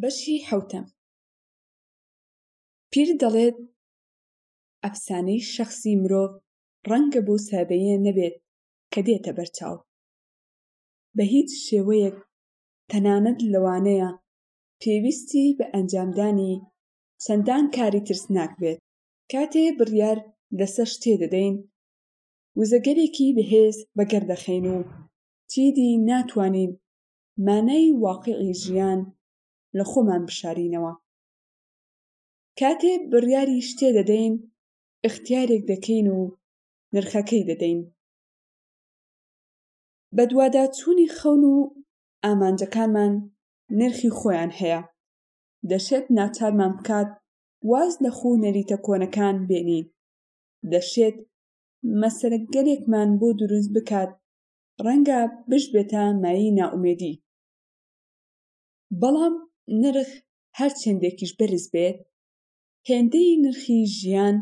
بەشی حەوتەم پیر دەڵێت ئەفسانەی شەخسی مرۆڤ ڕەنگە بۆ سابەیە نەبێت کە دێتە بەرچاو بە هیچ شێوەیەک تەنانەت لەوانەیە پێویستی بە ئەنجامدانی چەندان کاری ترسناک بێت کاتێ بڕیار لەسەر شتێ دەدەین وزەگەرێکی بەهێز بەگەردەخەین و چیدی ناتوانین مانای واقیعی ژیان لە خۆمان بشارینەوە. کاتێ بڕیاری شتێ دەدەین، ئیختیارێک دەکەین و نرخەکەی دەدەین. بەدواداچوونی خەون و ئامانجەکانمان نرخی خۆیان هەیە، دەشێت ناچارمان بکات واز لە خوو نەریتە کۆنەکان بێنین، دەشێت مەسەلەگەلێکمان بۆ دروست بکات ڕەنگە بشبێتە مایەی نائومێدی، بەڵام نرخ هەر چەندێکیش بەرز بێت، هێندەی نرخی ژیان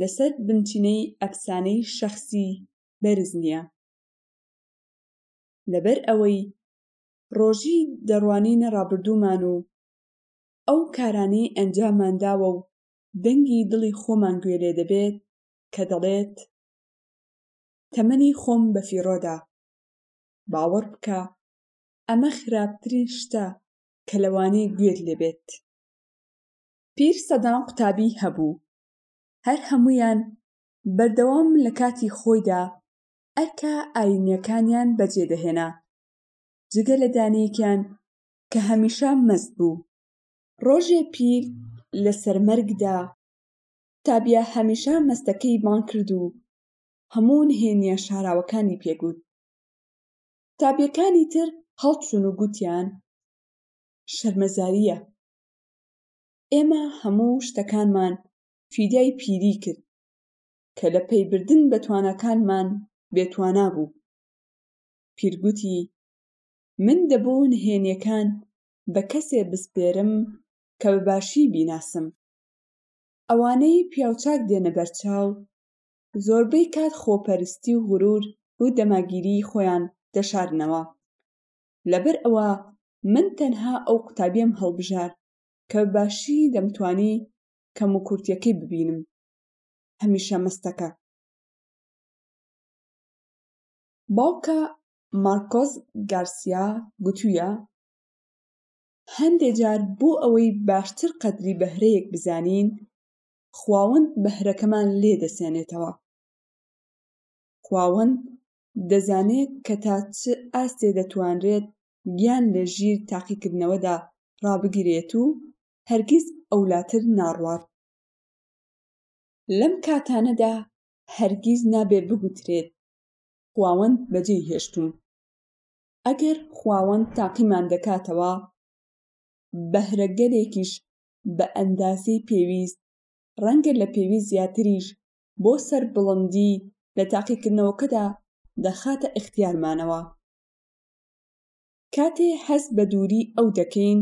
لەسەر بنچینەی ئەفسانەی شەخسی بەرز نییە، لەبەر ئەوەی ڕۆژی دەڕوانینە ڕابردوومان و ئەو کارانەی ئەنجاممان داوە و دەنگی دڵی خۆمان گوێ لێ دەبێت کە دەڵێت، تەمەنی خۆم بەفیڕۆدا. باوەڕ بکە ئەمە خراپترین شتە کە لەوانەیە گوێت لێ بێت. پیر سەدان قوتابی هەبوو، هەر هەموویان بەردەوام لە کاتی خۆیدا ئەرکە ئایینییەکانیان بەجێ دەهێنا، جگە لە دانەیەکیان کە هەمیشە مەست بوو. ڕۆژێ پیر لەسەر مەرگدا، قوتابییە هەمیشە مەستەکەی بانگ کرد و هەموو نهێنییە شاراوەکانی پێ گوت. قوتابییەکانی تر هەڵچوون و گوتیان، شەرمەزارییە. ئێمە هەموو شتەکانمان فیدای پیری کرد، کە لە پەیبردن بە تواناکانمان بێتوانا بوو. پیر گوتی، من دەبوو نهێنییەکان بە کەسێ بسپێرم کە بە باشی بیناسم. ئەوانەی پیاوچاک دێنە بەرچاو، زۆربەی کات خۆپەرستی و غرور و دەماگیریی خۆیان دەشارنەوە. لەبەر ئەوە من تەنها ئەو قوتابیەم هەڵبژارد کە بە باشی دەمتوانی کەموکورتیەکەی ببینم. هەمیشە مەستەکە. باوکە مارکۆس گارسیا گوتویە، هەندێ جار بۆ ئەوەی باشتر قەدری بەهرەیەک بزانین، خواوەند بەهرەکەمان لێ دەسێنێتەوە. خواوەند دەزانێ کە تا چ ئاستێ دەتوانرێت گیان لە ژیر تاقیکردنەوەدا ڕابگیرێت و هەرگیز ئەولاتر ناڕوات. لەم کاتانەدا هەرگیز نابێ بگوترێت خواوەند بەجێی هێشتوون. ئەگەر خواوەند تاقیمان دەکاتەوە، بەهرەگەلێکیش بە ئەندازەی پێویست، ڕەنگە لە پێویست زیاتریش، بۆ سەربڵندی لە تاقیکردنەوەکەدا دەخاتە ئیختیارمانەوە. کاتێ هەست بە دووری ئەو دەکەین،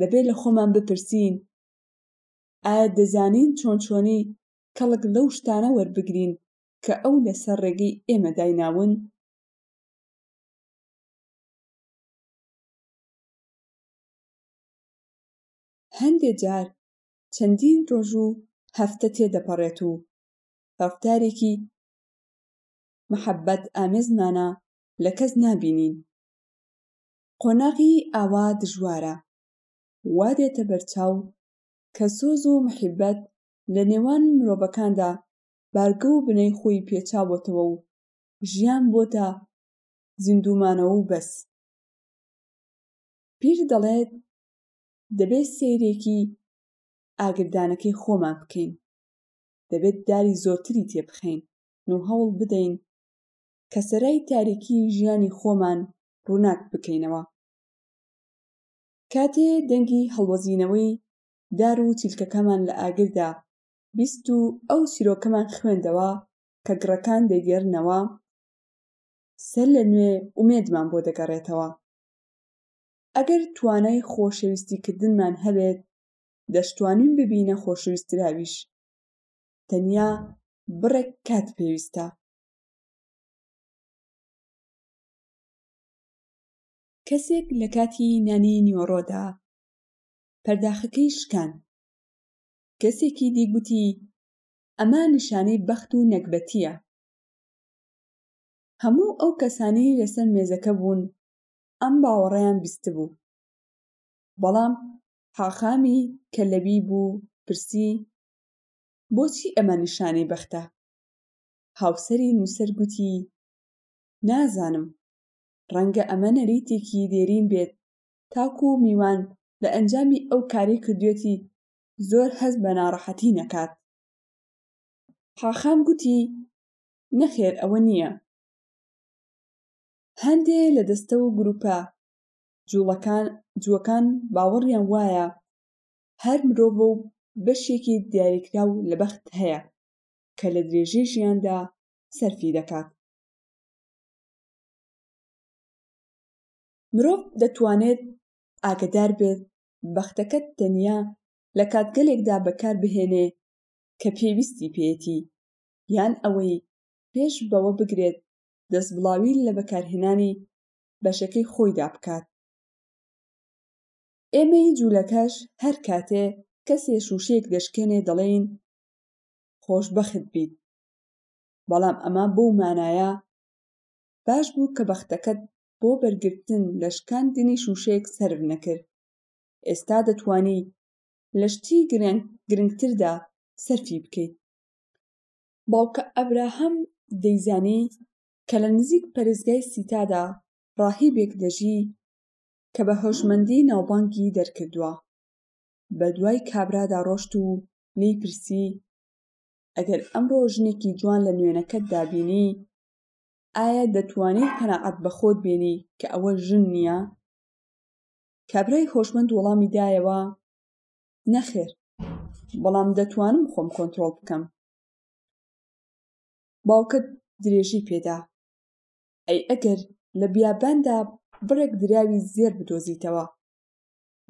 دەبێ لە خۆمان بپرسین، ئایا دەزانین چۆن چۆنی کەڵک لەو شتانە وەربگرین کە ئەو لەسەر ڕێگەی ئێمە دایناون؟ هەندێ جار چەندین ڕۆژ و هەفتە تێدەپەڕێت و ڕەفتارێکی مەحەببەت ئامێزمانە لە کەس نابینین. قۆناغی ئاوا دژوارە وا دێتە بەرچاو کە سۆز و مەحیببەت لە نێوان مرۆڤەکاندا بارگە و بنەی خۆی پێچاوەتەوە و ژیان بۆتە زیندوومانەوە و بەس. پیر دەڵێت دەبێت سەیرێکی ئاگردانەکەی خۆمان بکەین، دەبێت داری زۆرتری تێبخەین و هەوڵ بدەین کە سەرای تاریکی ژیانی خۆمان ڕووناک بکەینەوە. کاتێ دەنگی هەڵوەزینەوەی دار و چیلکەکەمان لە ئاگردا بیست و ئەو چیرۆکەمان خوێندەوە کە گڕکان دەیگێڕنەوە، سەرلەنوێ ئومێدمان بۆ دەگەڕێتەوە. ئەگەر توانای خۆشەویستیکردنمان هەبێت، دەشتوانین ببینە خۆشەویستراویش، تەنیا بڕێک کات پێویستە. کەسێک لە کاتی نانی نیوەڕۆدا پەرداخەکەی شکاند، کەسێکی دی گوتی، ئەمە نیشانەی بەخت و نەگبەتییە. هەموو ئەو کەسانەی لەسەر مێزەکە بوون ئەم باوەڕەیان بیستبوو بەڵام حاخامی کە لەوی بوو پرسی بۆچی ئەمە نیشانەی بەختە هاوسەری نووسەر گوتی نازانم ڕەنگە ئەمە نەریتێکی دێرین بێت تاکو میوان لە ئەنجامی ئەو کاری کردوێتی زۆر هەست بە ناڕەحەتی نەکات حاخام گوتی نەخێر ئەوە نییە هەندێ لە دەستە و گرووپە جووڵەکان جووەکان باوەڕیان وایە هەر مرۆڤە و بەشێکی دیاریکراو لە بەخت هەیە کە لە درێژەی ژیاندا سەرفی دەکات. مرۆڤ دەتوانێت ئاگەدار بێت بەختەکە تەنیا لە کاتگەلێکدا بەکار بهێنێ کە پێویستی پێیەتی یان ئەوەی پێش بەوە بگرێت دەستبڵاوی لە بەکارهێنانی بەشەکەی خۆیدا بکات. ئێمەی جوولەکەش هەر کاتێ کەسێ شووشەیەک دەشکێنێ دەڵێین خۆشبەخت بیت، بەڵام ئەمە بەو مانایە باش بوو کە بەختەکەت بۆ بەرگرتن لە شکاندنی شووشەیەک سەرف نەکرد، ئێستا دەتوانی لە شتی گرنگتردا سەرفی بکەیت. باوکە ئەبراهام دەیزانی کە لە نزیک پەرستگای سیتادا ڕاهیبێک دەژی کە بە هۆشمەندی ناوبانگی دەرکردووە، بەدوای کابرادا ڕۆشت و لێی پرسی، ئەگەر ئەمڕۆ ژنێکی جوان لە نوێنەکەتدا بینی، ئایا دەتوانیت قەناعەت بە خۆت بێنی کە ئەوە ژن نییە؟ کابرای هۆشمەند وەڵامی دایەوە، نەخێر بەڵام دەتوانم خۆم کۆنتترۆڵ بکەم باوکت درێژی پێدا ئەی ئەگەر لە بیاباندا بڕێک دراوی زێر بدۆزیتەوە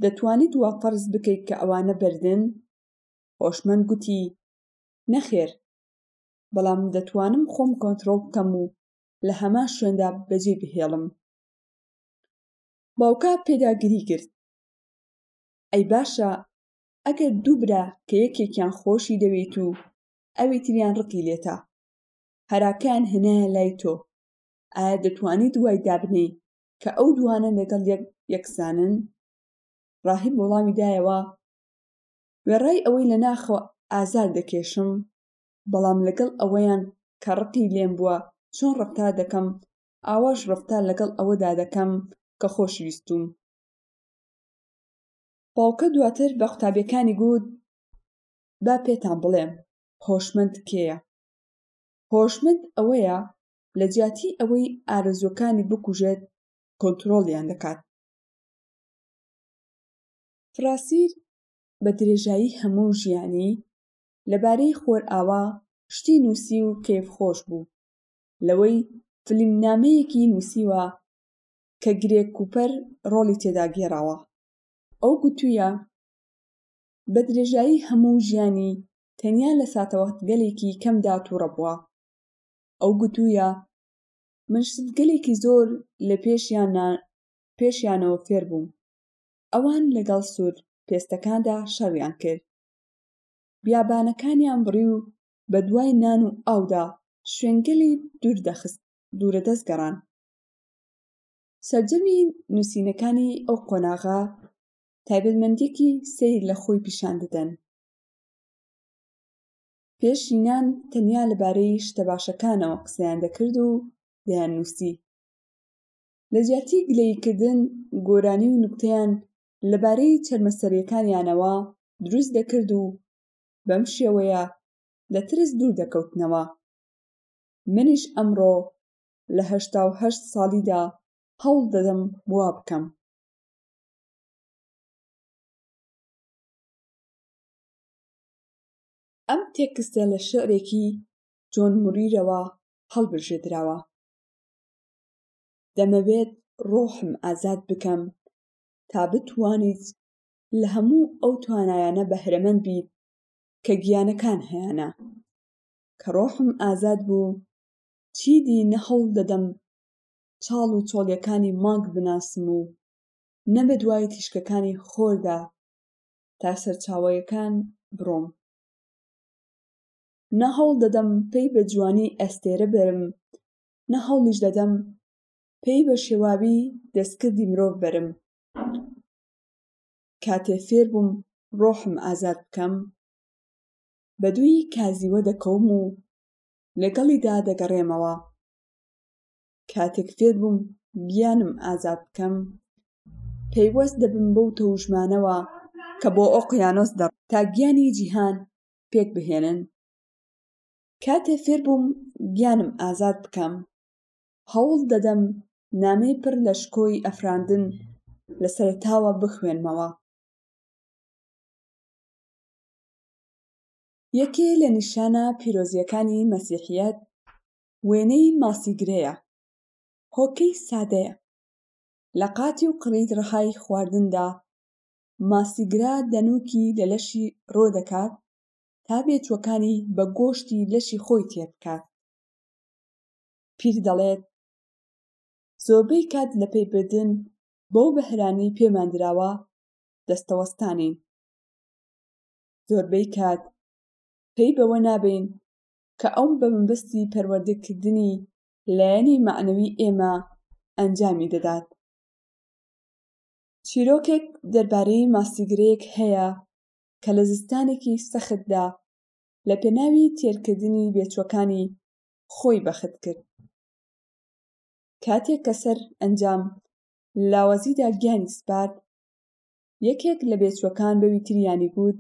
دەتوانیت وا فەرز بکەیت کە ئەوانە بەردن هۆشمەند گوتی نەخێر بەڵام دەتوانم خۆم کۆنتترۆڵ بکەم و لە هەمان شوێندا بەجێ بهێڵم باوکە پێداگیری کرد ئەی باشە ئەگەر دوو برا کە یەکێکیان خۆشی دەوێیت و ئەوی تریان ڕقی لێتە هەراکەیان هێنایە لای تۆ ئایا دەتوانیت وای دابنێی کە ئەو دووانە لەگەڵ یەک یەکسانن ڕاهب وەڵامی دایەوە وێڕای ئەوەی لە ناخەوە ئازار دەکێشم بەڵام لەگەڵ ئەوەیان کە ڕقی لێم بووە چۆن ڕەفتار دەکەم ئاواش ڕەفتار لەگەڵ ئەوەدا دەکەم کە خۆشویستووم باوکە دواتر بە قوتابیەکانی گوت با پێتان بڵێم هۆشمەند کێیە هۆشمەند ئەوەیە لە جیاتی ئەوەی ئارەزوەکانی بکوژێت کۆنترۆڵیان دەکات فراسیر بە درێژایی هەموو ژیانی لەبارەی خۆرئاوا شتی نووسی و کەیف خۆش بوو لەوەی فلیم نامەیەکی نووسیوە کە گرێگ کوپەر ڕۆڵی تێدا گێڕاوە. ئەو گوتوویە، بە درێژایی هەموو ژیانی تەنیا لە ساتەوەختگەلێکی کەمدا تووڕە بووە. ئەو گوتوویە، من شتگەلێکی زۆر لە پێشیانەوە فێر بووم. ئەوان لەگەڵ سوور پێستەکاندا شەڕیان کرد. بیابانەکانیان بڕی و بە دوای نان و ئاودا شوێنگەلی دوور دەخست دوورەدەست گەڕان. سەرجەمی نووسینەکانی ئەو قۆناغە تایبەتمەندیکی سیر لە خۆی پیشان دەدەن پێش ژینان تەنیا لەبارەی شتە باشەکانەوە قسەیان دەکرد و دەیان نووسی لە جیاتی گلەیکردن گۆرانی و نوکتەیان لەبارەی چەرمەسەریەکانیانەوە دروست دەکرد و بەم شێوەیە لە ترس دوور دەکەوتنەوە منیش ئەمڕۆ لە هەشتا و هەشت ساڵیدا هەوڵ دەدەم وا بکەم ئەم تێکستە لە شعرێکی جۆن مریرەوە هەڵبژێدراوە دەمەوێت ڕۆحم ئازاد بکەم تا بتوانیت لە هەموو ئەو توانایانە بەهرەمەند بیت کە گیانەکان هەیانە کە ڕۆحم ئازاد بوو چیدی نە هەوڵ دەدەم چاڵ و چۆڵیەکانی مانگ بناسم و نە بە دوای تیشکەکانی خۆردا تا سەرچاوەیەکان بڕۆم. نە هەوڵ دەدەم پەی بە جوانی ئەستێرە بەرم، نە هەوڵیش دەدەم پەی بە شێواوی دەستکردی مرۆڤ بەرم. کاتێ فێر بووم ڕۆحم ئازاد بکەم، بە دووی کازیوە دەکەوم و لەگەڵیدا دەگەڕێمەوە کاتێک فێر بووم گیانم ئازاد بکەم پەیوەست دەبم بەو تەوژمانەوە کە بۆ ئۆقیانۆس دەڕ تا گیانی جیهان پێک بهێنن کاتێ فێر بووم گیانم ئازاد بکەم هەوڵ دەدەم نامەی پڕ لە شکۆی ئەفراندن لە سەرتاوە بخوێنمەوە یەکێ لە نیشانە پیرۆزییەکانی مەسیحییەت وێنەی ماسی گرێیە، هۆکەی سادەیە، لە قاتی و قڕیت ڕەهای خواردندا ماسی گرە دەنووکی لە لەشی ڕۆ دەکات تا بێچووەکانی بە گۆشتی لەشی خۆی تێ بکات. پیر دەڵێت، زۆربەی کات لە پەی بردن بەو بەهرانەی پێمان دراوە دەستەوەستانین. زۆربەی کات پەی بەوە نابەین کە ئەو بە مەبەستی پەروەردەکردنی لایەنی مەعنەوی ئێمە ئەنجامی دەدات چیرۆکێک دەربارەی ماسیگرەیەک هەیە کە لە زستانێکی سەختدا لە پێناوی تێرکردنی بێچوەکانی خۆی بەخت کرد کاتێک کە سەر ئەنجام لاوازیدا گیانی سپارد یەکێک لە بێچووەکان بەوی تریانی گوت،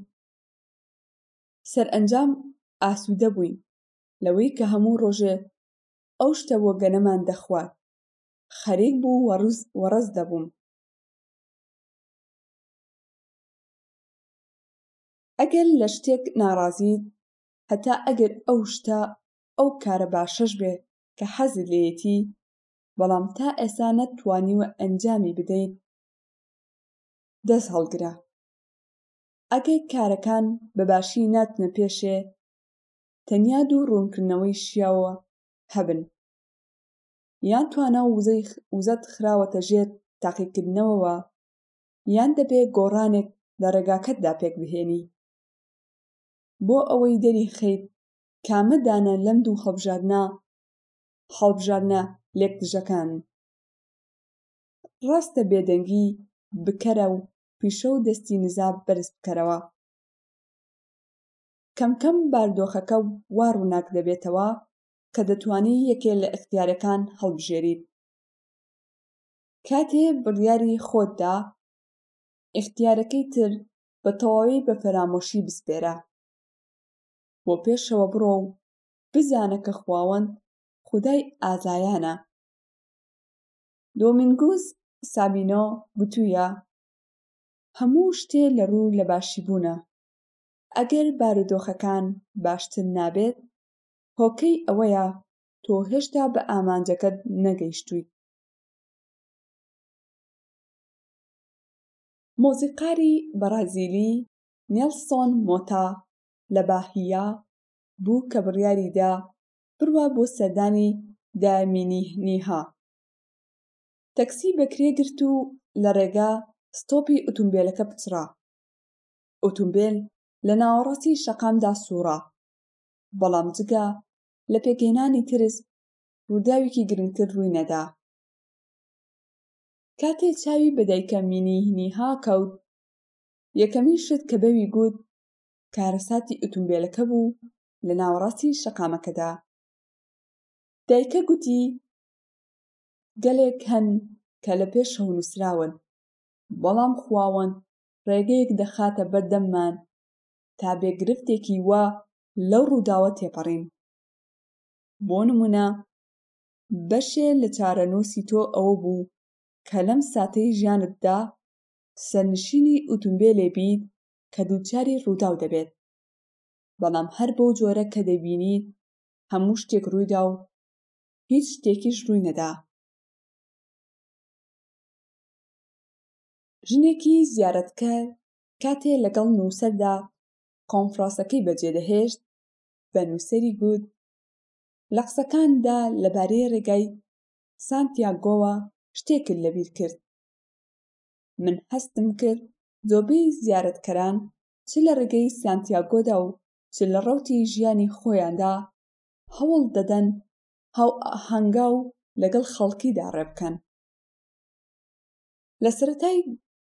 سەرئەنجام ئاسوودە بووین لەوەی کە هەموو ڕۆژێ ئەو شتە بۆگەنەمان دەخوارد، خەریک بوو وەڕز وەڕز دەبووم. ئەگەر لە شتێک ناڕازیت، هەتا ئەگەر ئەو شتە ئەو کارە باشەش بێ کە حەزت لێیەتی، بەڵام تا ئێستا نەتتوانیوە ئەنجامی بدەیت، دەست هەڵگرە ئەگەر کارەکان بە باشی ناتنە پێشێ تەنیا دوو ڕوونکردنەوەی شیاوە هەبن یان توانا و وزەی وزەت خراوەتە ژێر تاقیکردنەوەوە یان دەبێ گۆڕانێک لە ڕێگاکەتدا پێک بهێنی بۆ ئەوەی دەریخەیت کامە دانە لەم دوو هەڵبژاردنە هەڵبژاردنە لێکدژەکان ڕاستە بێدەنگی بکەرە و پیشە و دەستی نزا بەرز بکەرەوە. کەم کەم باردۆخەکە وا ڕووناک دەبێتەوە کە دەتوانی یەکێ لە ئیختیارەکان هەڵبژێریت. کاتێ بڕیاری خۆت دا، ئیختیارەکەی تر بە تەواوی بە فەرامۆشی بسپێرە. بۆ پێشەوە بڕۆ و بزانە کە خواوەند خودای ئازایانە. دۆمینگوس سابینۆ گوتوویە، هەموو شتێ لە روو لە باشیبوونە، ئەگەر بارودۆخەکان باشتر نابێت، هۆکەی ئەوەیە تۆ هێشتا بە ئامانجەکەت نەگەیشتوویت. مۆزیقاری بەڕازیلی نێڵسۆن مۆتا لە باهیا بوو کە بڕیاریدا بڕوا بۆ سەردانی دایمینیهنیها تەکسی بەکرێ گرت و لە ڕێگا ستۆپی ئوتومبێلەکە پچڕا ئوتومبێل لە ناوەڕاستی شەقامدا سوڕا بەڵام جگە لە پێکهێنانی ترس ڕووداوێکی گرنگتر ڕووی نەدا کاتێ چاوی بە دایکە مینیهنیها کەوت یەکەمین شت کە بەوی گوت کارەساتی ئوتومبێلەکە بوو لە ناوەڕاستی شەقامەکەدا. دایکە گوتی، گەلێک هەن کە لە پێشەوە نووسراون، بەڵام خواوەند ڕێگەیەک دەخاتە بەردەممان تا بێ گرفتێکی وا لەو ڕووداوە تێپەڕین. بۆ نموونە بەشێ لە چارەنووسی تۆ ئەوە بوو کە لەم ساتەی ژیانتدا سەرنشینی ئوتومبێلێ بیت کە دووچاری ڕووداو دەبێت. بەڵام هەر بەو جۆرە کە دەبینی هەموو شتێک ڕوویدا و هیچ شتێکیش ڕووی نەدا. ژنێکی زیارەتکەر کاتێ لەگەڵ نووسەردا کۆنفڕاسەکەی بەجێدەهێشت، بە نووسەری گوت، لە قسەکانتدا لەبارەی ڕێگای سانتیاگۆوە شتێکت لەبیر کرد. من هەستم کرد زۆربەی زیارەتکەران چ لە ڕێگەی سانتیاگۆدا و چ لە ڕەوتی ژیانی خۆیاندا هەوڵ دەدەن هاوهەنگاو لەگەڵ خەڵکیدا ڕێبکەن. لە سەرەتای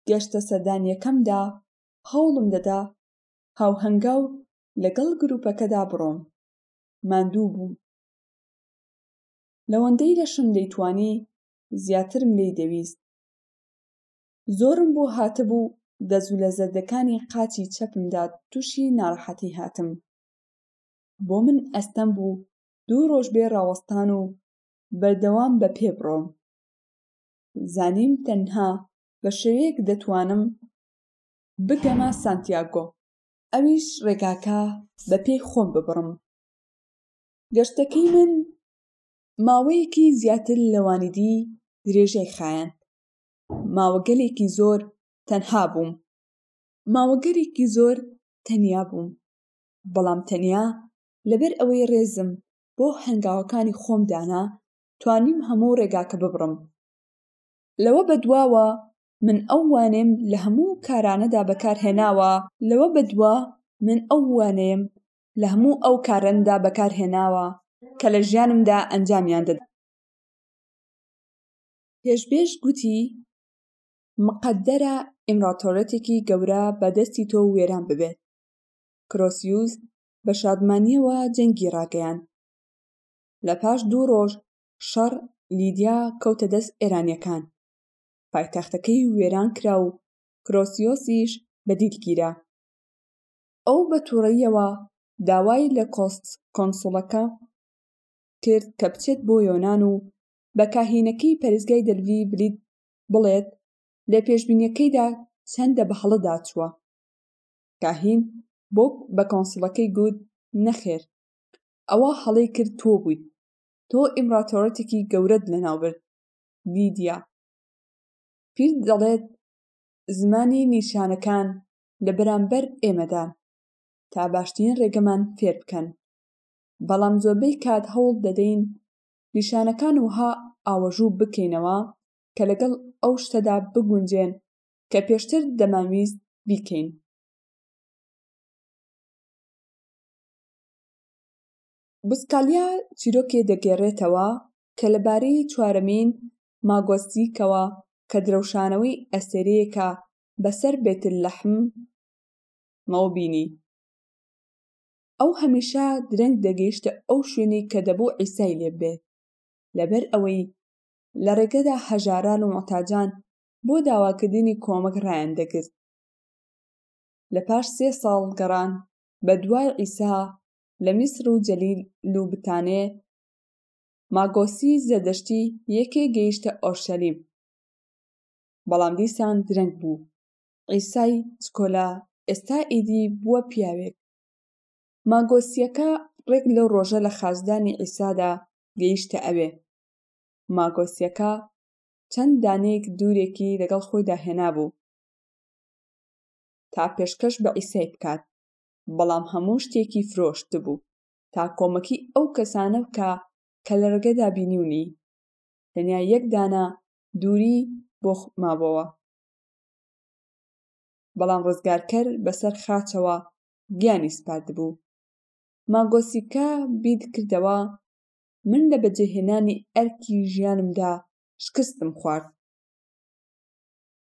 گەشتە سەردانییەکەمدا هەوڵم دەدا هاوهەنگاو لەگەڵ گروپەکەدا بڕۆم، ماندوو بووم. لەوەندەی لەشم دەیتوانی زیاترم لێی دەویست. زۆرم بۆ هاتبوو دە زولە زەردەکانی قاچی چەپم دا توشی ناڕەحەتی هاتم بۆ من ئەستەم بوو دوو ڕۆژ بێ ڕاوەستان و بەردەوام بە پێ بڕۆم زانیم تەنها بە شێوەیەک دەتوانم بگەمە سانتیاگۆ ئەویش ڕێگاکە بە پێی خۆم ببڕم گەشتەکەی من ماوەیەکی زیاتر لەوانی دی درێژەی خایاند ماوەگەلێکی زۆر تەنها بووم ماوەگەلێکی زۆر تەنیا بووم بەڵام تەنیا لەبەر ئەوەی ڕێزم بۆ هەنگاوەکانی خۆم دانا توانیم هەموو ڕێگاکە ببڕم لەوە بەدواوە من ئەو وانەیەم لە هەموو کارانەدا بەکارهێناوە لەوە بەدوا من ئەو وانەیەم لە هەموو ئەو کارەندا بەکارهێناوە کە لە ژیانمدا ئەنجامیان دەدەم. پێشبێژ گوتی، مقەدەرە ئیمراتۆرێتێکی گەورە بە دەستی تۆ وێران ببێت. کرۆسیوس بە شادمانییەوە جەنگی ڕاگەیاند. لە پاش دوو ڕۆژ شەڕ لیدیا کەوتە دەست ئێرانییەکان. پایتەختەکەی وێران کرا و کرۆسیۆسیش بە دیل گیرا. ئەو بە تووڕەییەوە داوای لە کۆنسوڵەکە کرد کە بچێت بۆ یۆنان و بە کاهینەکەی پەرستگای دەلڤی بلیت بڵێت لە پێشبینیەکەیدا چەندە بە هەڵەدا چووە. کاهین بۆک بە کۆنسڵەکەی گوت نەخێر ئەوە هەڵەی کرد تۆ بوویت تۆ ئیمڕاتۆڕەتێکی گەورەت لەناوبرد لیدیا پیر دەڵێت زمانی نیشانەکان لە بەرامبەر ئێمەدان تا باشترین ڕێگەمان فێر بکەن بەڵام زۆربەی کات هەوڵ دەدەین نیشانەکان وەها ئاوەژوو بکەینەوە کە لەگەڵ ئەو شتەدا بگونجێن کە پێشتر دەمانویست بیکەین. بوسکالیا چیرۆکێ دەگێڕێتەوە کە لەبارەی چوارەمین ماگۆسیکەوە کە درەوشانەوەی ئەستێرەیەکە بەسەر بەیتلەحمەوە بینی، ئەو هەمیشە درەنگ دەگەیشتە ئەو شوێنەی کە دەبوو عیسای لێ ببێت، لەبەر ئەوەی لە ڕێگەدا هەژاران و موحتاجان بۆ داواکردنی کۆمەک ڕایاندەگرت. لە پاش سێ ساڵ گەڕان بە دوای عیسا لە میسر و جەلیل و بتانێ، ماگۆسی زەردەشتی یەکێ گەیشتە ئۆرشەلیم، بەڵام دیسان درەنگ بوو. عیسای چکۆلە ئێستا ئیدی بووە پیاوێک، ماگۆسییەکە ڕێک لەو ڕۆژە لە خاچدانی عیسادا گەیشتە ئەوێ. ماگۆسییەکە چەند دانەیەک دوورێکی لەگەڵ خۆیدا هێنابوو تا پێشکەش بە عیسای بکات، بەڵام هەموو شتێکی فرۆشتبوو تا کۆمەکی ئەو کەسانە بکا کە لە ڕێگەدا بینیونی. تەنیا یەک دانە دووری بۆ مابۆوە. بەڵام ڕزگارکەر بەسەر خاچەوە گیانی سپاردبوو. ماگۆسیکا بیر کردەوە، من لە بەجێهێنانی ئەرکی ژیانمدا شکستم خوارد.